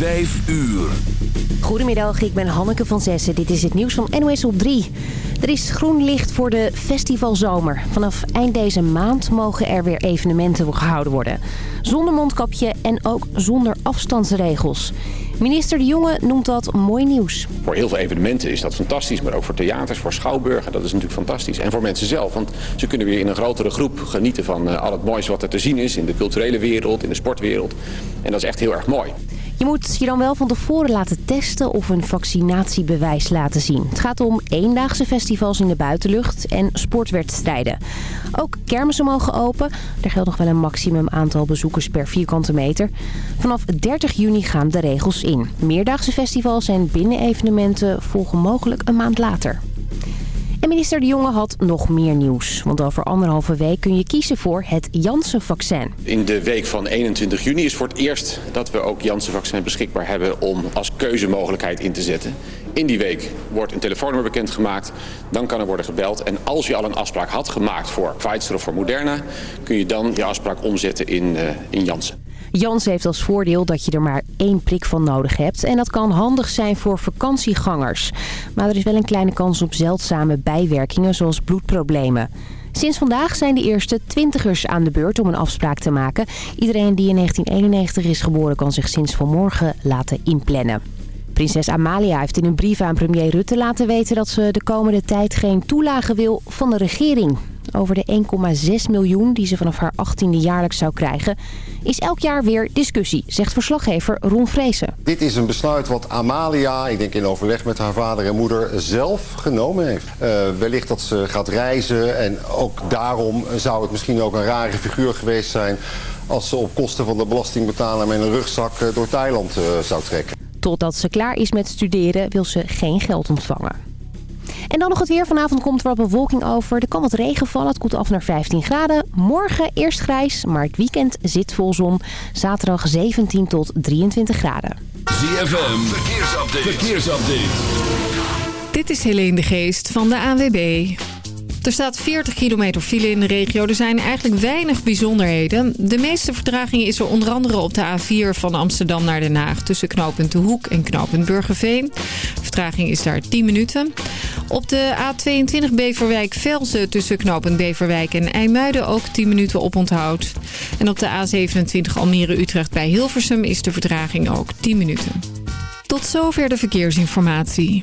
5 uur. Goedemiddag, ik ben Hanneke van Zessen. Dit is het nieuws van NOS op 3. Er is groen licht voor de festivalzomer. Vanaf eind deze maand mogen er weer evenementen gehouden worden. Zonder mondkapje en ook zonder afstandsregels. Minister De Jonge noemt dat mooi nieuws. Voor heel veel evenementen is dat fantastisch, maar ook voor theaters, voor schouwburgen, dat is natuurlijk fantastisch. En voor mensen zelf, want ze kunnen weer in een grotere groep genieten van eh, al het moois wat er te zien is in de culturele wereld, in de sportwereld. En dat is echt heel erg mooi. Je moet je dan wel van tevoren laten testen of een vaccinatiebewijs laten zien. Het gaat om eendaagse festivals in de buitenlucht en sportwedstrijden. Ook kermissen mogen open. Er geldt nog wel een maximum aantal bezoekers per vierkante meter. Vanaf 30 juni gaan de regels in. Meerdaagse festivals en binnenevenementen volgen mogelijk een maand later. En minister De Jonge had nog meer nieuws. Want over anderhalve week kun je kiezen voor het Janssen-vaccin. In de week van 21 juni is voor het eerst dat we ook Janssen-vaccin beschikbaar hebben om als keuzemogelijkheid in te zetten. In die week wordt een telefoonnummer bekendgemaakt. Dan kan er worden gebeld. En als je al een afspraak had gemaakt voor Pfizer of voor Moderna... kun je dan je afspraak omzetten in, uh, in Janssen. Jans heeft als voordeel dat je er maar één prik van nodig hebt. En dat kan handig zijn voor vakantiegangers. Maar er is wel een kleine kans op zeldzame bijwerkingen zoals bloedproblemen. Sinds vandaag zijn de eerste twintigers aan de beurt om een afspraak te maken. Iedereen die in 1991 is geboren kan zich sinds vanmorgen laten inplannen. Prinses Amalia heeft in een brief aan premier Rutte laten weten dat ze de komende tijd geen toelage wil van de regering. Over de 1,6 miljoen die ze vanaf haar 18e jaarlijks zou krijgen... is elk jaar weer discussie, zegt verslaggever Ron Vreesen. Dit is een besluit wat Amalia, ik denk in overleg met haar vader en moeder, zelf genomen heeft. Uh, wellicht dat ze gaat reizen en ook daarom zou het misschien ook een rare figuur geweest zijn... als ze op kosten van de belastingbetaler met een rugzak door Thailand uh, zou trekken. Totdat ze klaar is met studeren wil ze geen geld ontvangen. En dan nog het weer. Vanavond komt er wat bewolking over. Er kan wat regen vallen. Het koelt af naar 15 graden. Morgen eerst grijs, maar het weekend zit vol zon. Zaterdag 17 tot 23 graden. ZFM, verkeersupdate. verkeersupdate. Dit is Helene de Geest van de ANWB. Er staat 40 kilometer file in de regio. Er zijn eigenlijk weinig bijzonderheden. De meeste vertraging is er onder andere op de A4 van Amsterdam naar Den Haag... tussen knooppunt De Hoek en knooppunt Burgerveen. Vertraging is daar 10 minuten. Op de A22 Beverwijk-Velzen tussen knooppunt Beverwijk en IJmuiden ook 10 minuten op onthoud. En op de A27 Almere-Utrecht bij Hilversum is de vertraging ook 10 minuten. Tot zover de verkeersinformatie.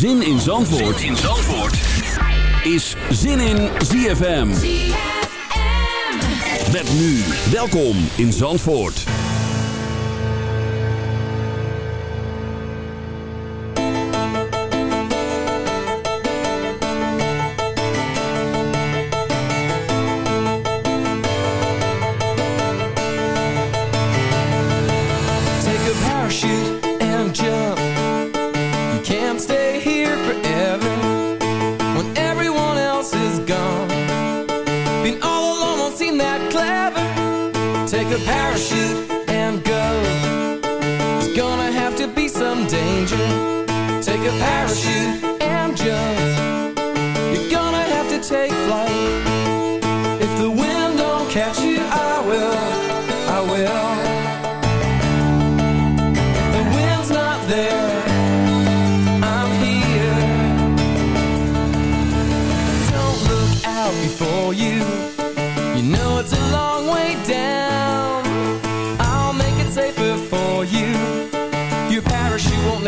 Zin in Zandvoort, zin in Zandvoort. is Zin in ZFM. ZFM. Met nu, welkom in Zandvoort. the parachute and go. It's gonna have to be some danger. Take a parachute and jump.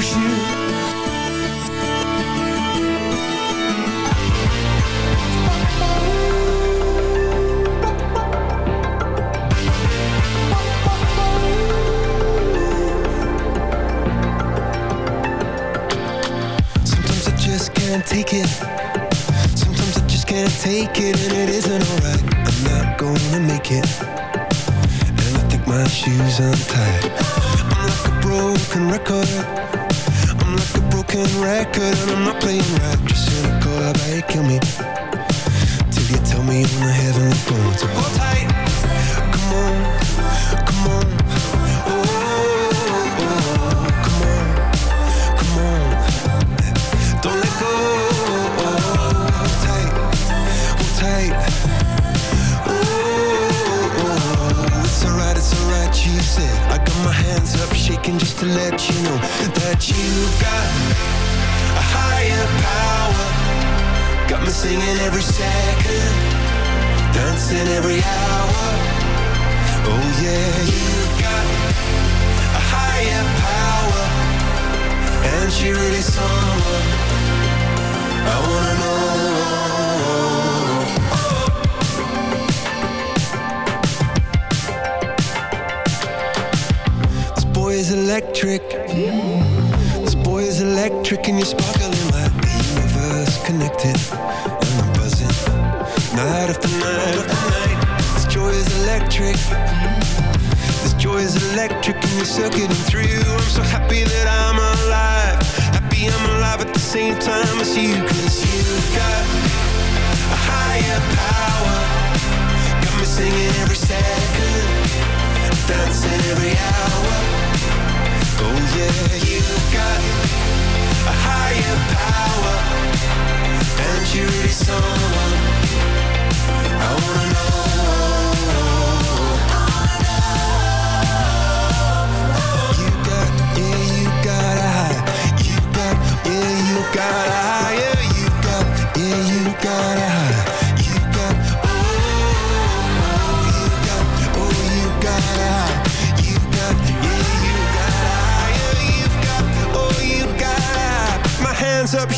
Sometimes I just can't take it. Sometimes I just can't take it And it isn't alright. I'm not gonna make it. And I think my shoes untied. yeah You've got a higher power. And you really someone I wanna know.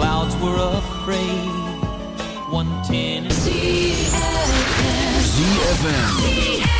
Clouds were afraid. One ten. ZFM.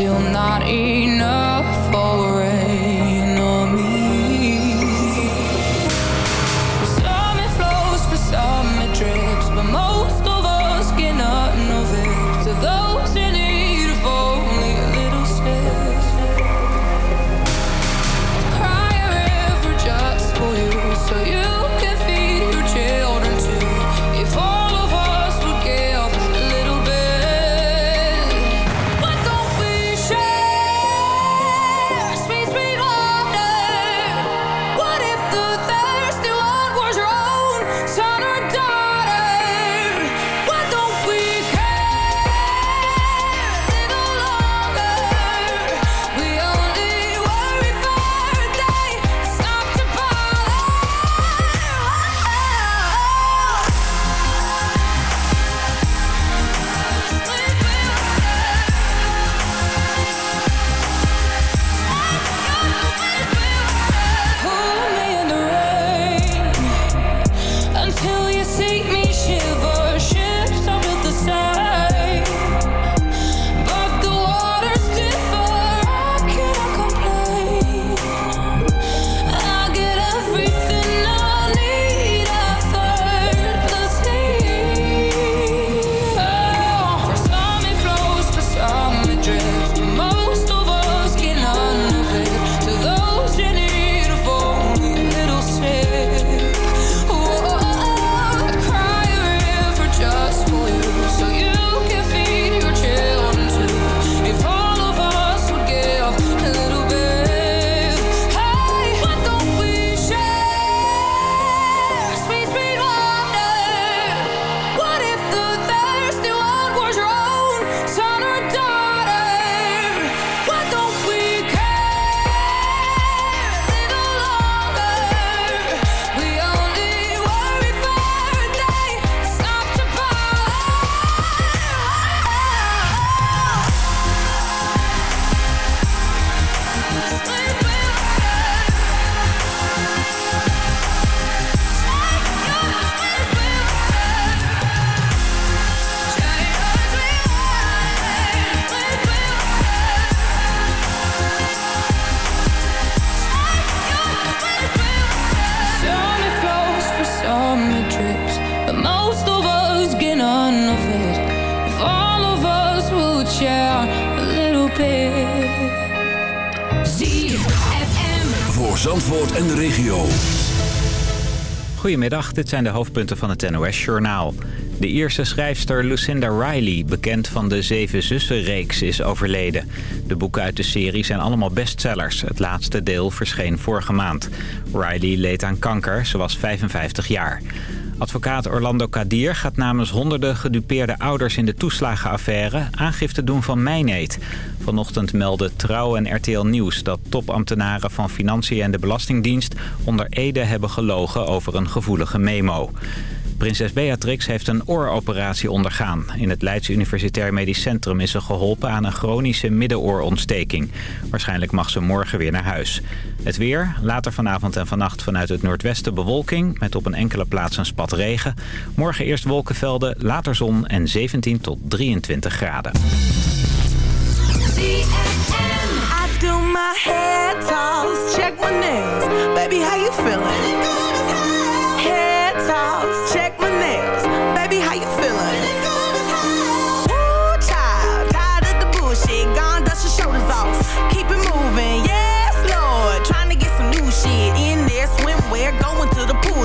все Goedemiddag, dit zijn de hoofdpunten van het NOS-journaal. De Ierse schrijfster Lucinda Riley, bekend van de Zeven Zussen-reeks, is overleden. De boeken uit de serie zijn allemaal bestsellers. Het laatste deel verscheen vorige maand. Riley leed aan kanker, ze was 55 jaar. Advocaat Orlando Kadir gaat namens honderden gedupeerde ouders in de toeslagenaffaire aangifte doen van mijneet. Vanochtend melden Trouw en RTL Nieuws dat topambtenaren van Financiën en de Belastingdienst onder Ede hebben gelogen over een gevoelige memo. Prinses Beatrix heeft een ooroperatie ondergaan. In het Leids Universitair Medisch Centrum is ze geholpen aan een chronische middenoorontsteking. Waarschijnlijk mag ze morgen weer naar huis. Het weer, later vanavond en vannacht vanuit het noordwesten bewolking... met op een enkele plaats een spat regen. Morgen eerst wolkenvelden, later zon en 17 tot 23 graden. Baby, how you feeling?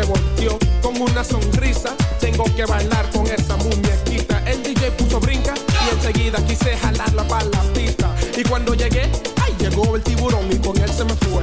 se volteó con una sonrisa. Tengo que bailar con esa muñequita. El DJ puso brinca y enseguida quise jalarla para la pista. Y cuando llegué, ahí llegó el tiburón y con él se me fue.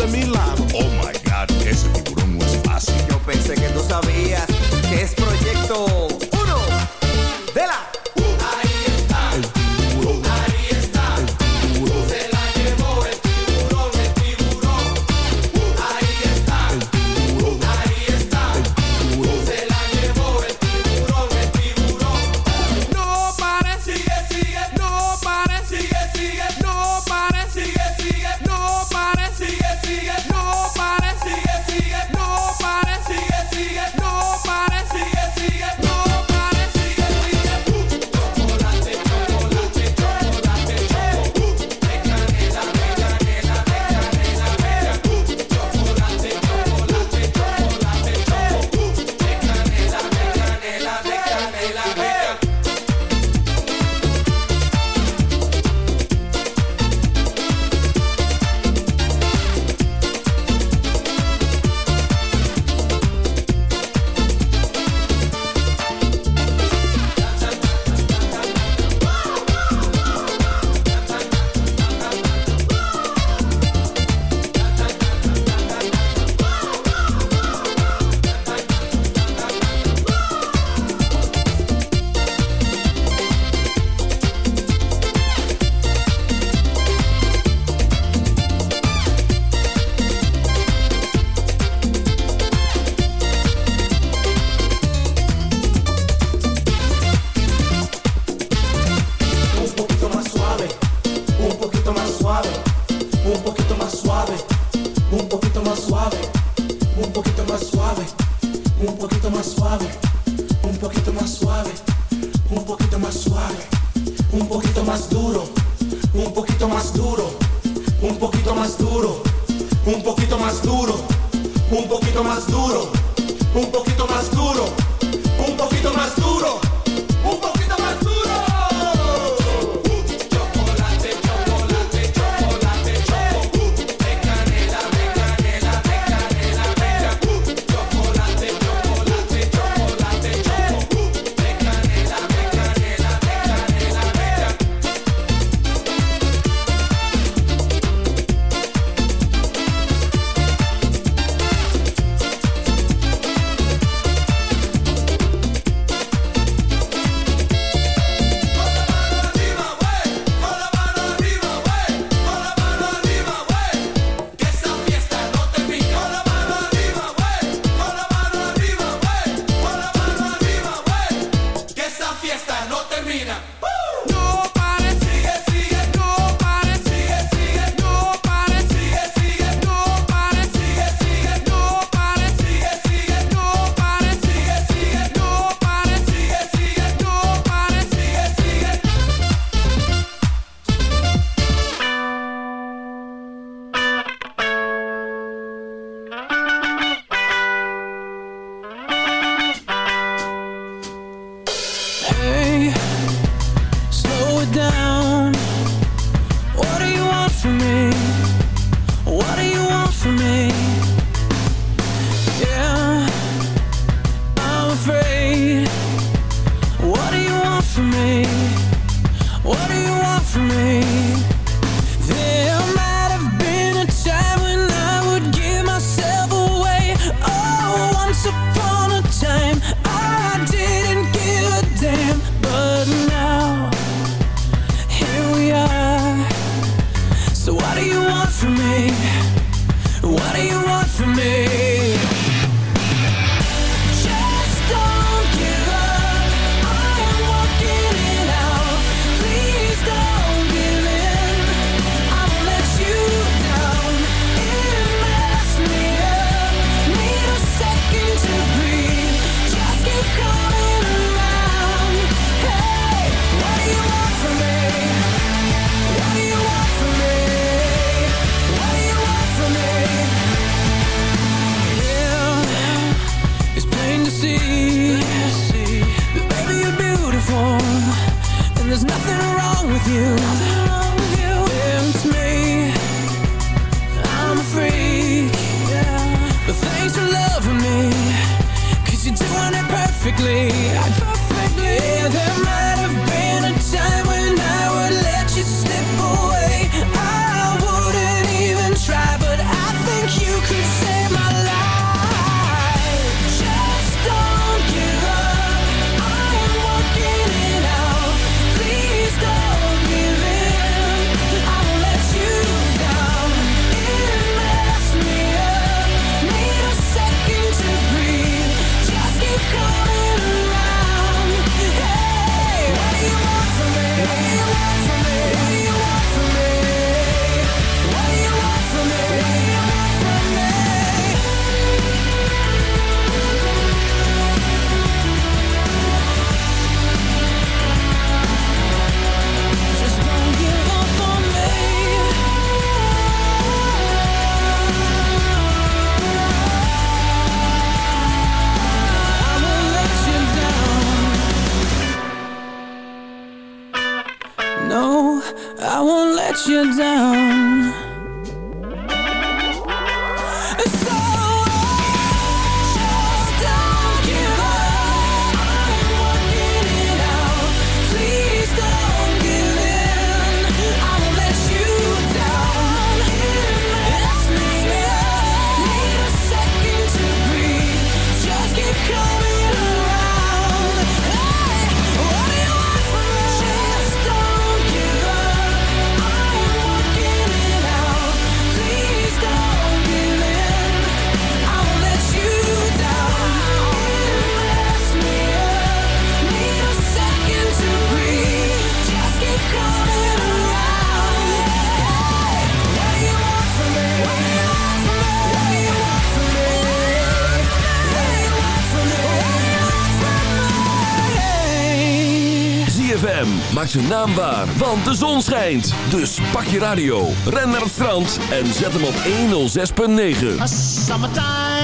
zijn naam waar, want de zon schijnt. Dus pak je radio, ren naar het strand en zet hem op 106.9.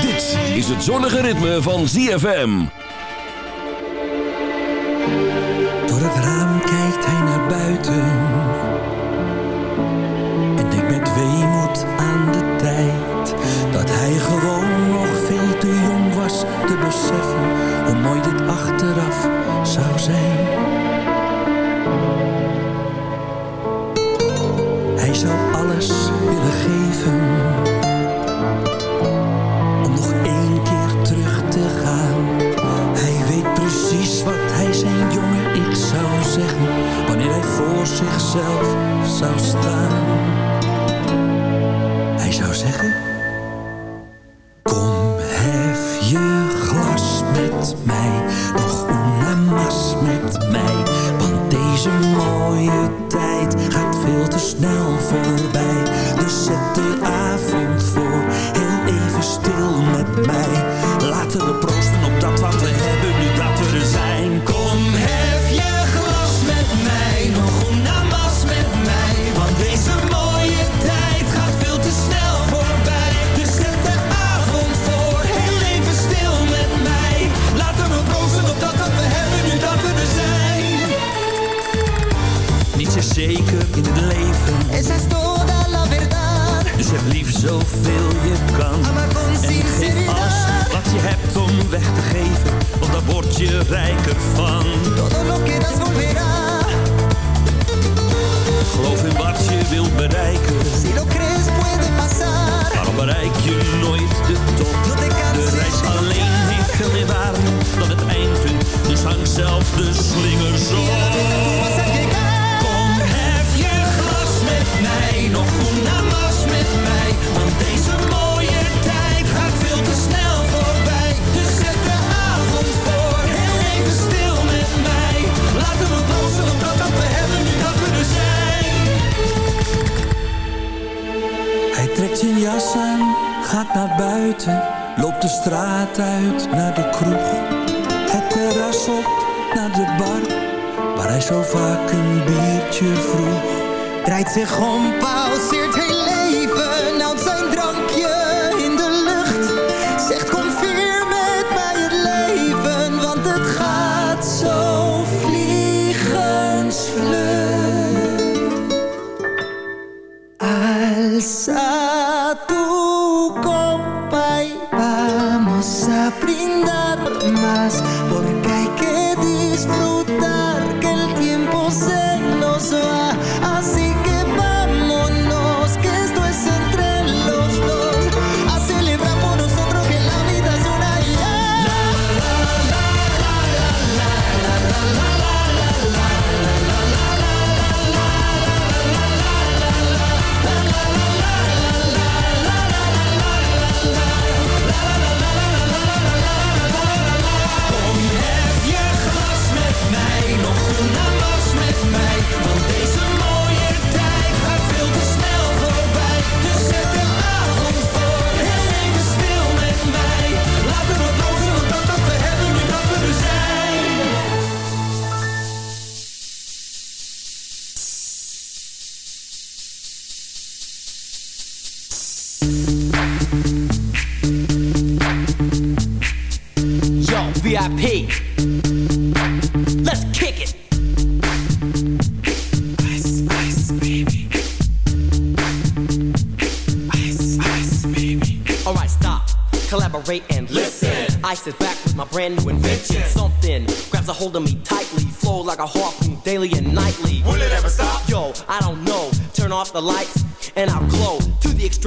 Dit is het zonnige ritme van ZFM. Door het raam kijkt hij naar buiten. En denkt met weemoed aan de tijd. Dat hij gewoon nog veel te jong was te beseffen. Hoe mooi dit achteraf zou zijn. zelf zou staan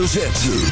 Hoofdletter.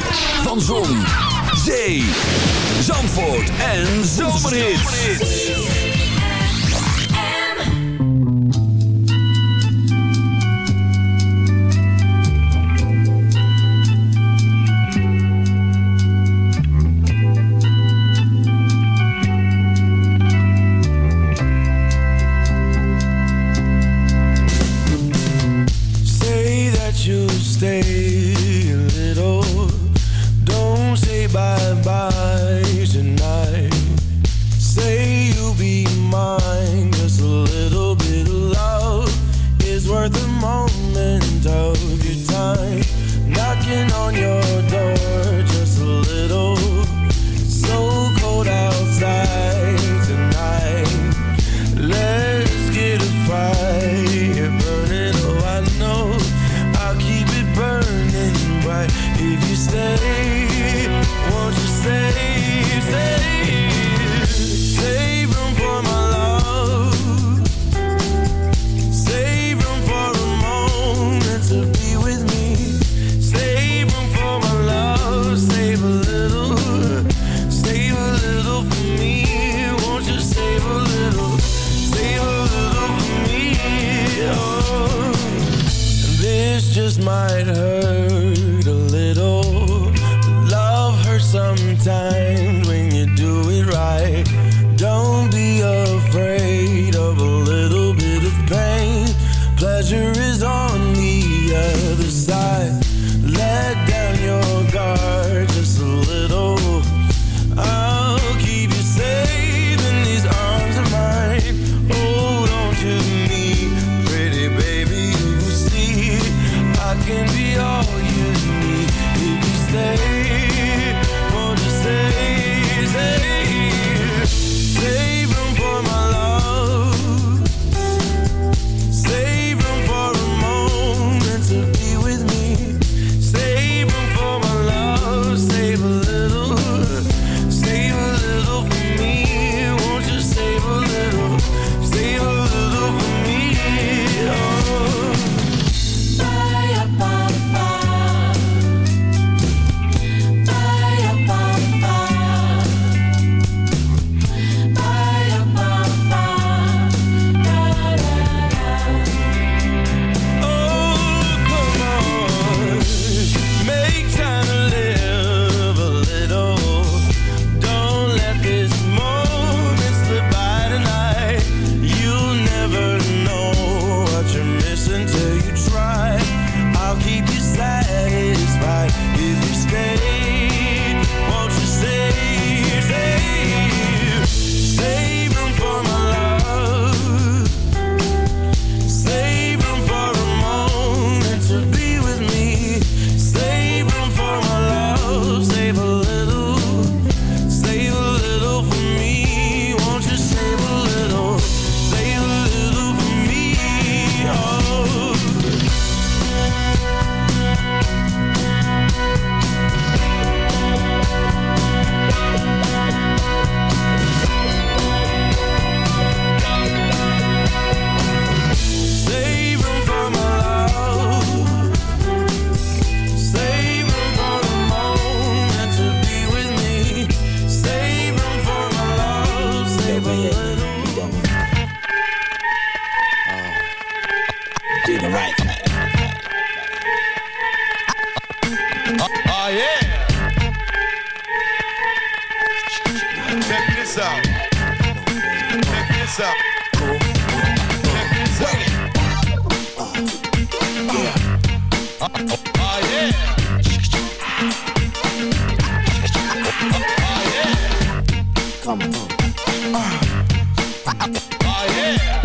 Yeah.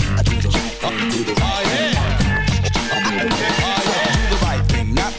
Oh, yeah.